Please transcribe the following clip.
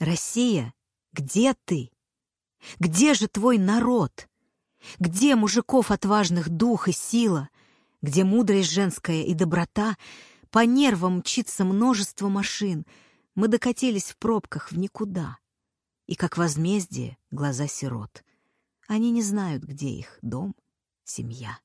Россия, где ты? Где же твой народ? Где мужиков отважных дух и сила? Где мудрость женская и доброта? По нервам мчится множество машин. Мы докатились в пробках в никуда. И как возмездие глаза сирот. Они не знают, где их дом, семья.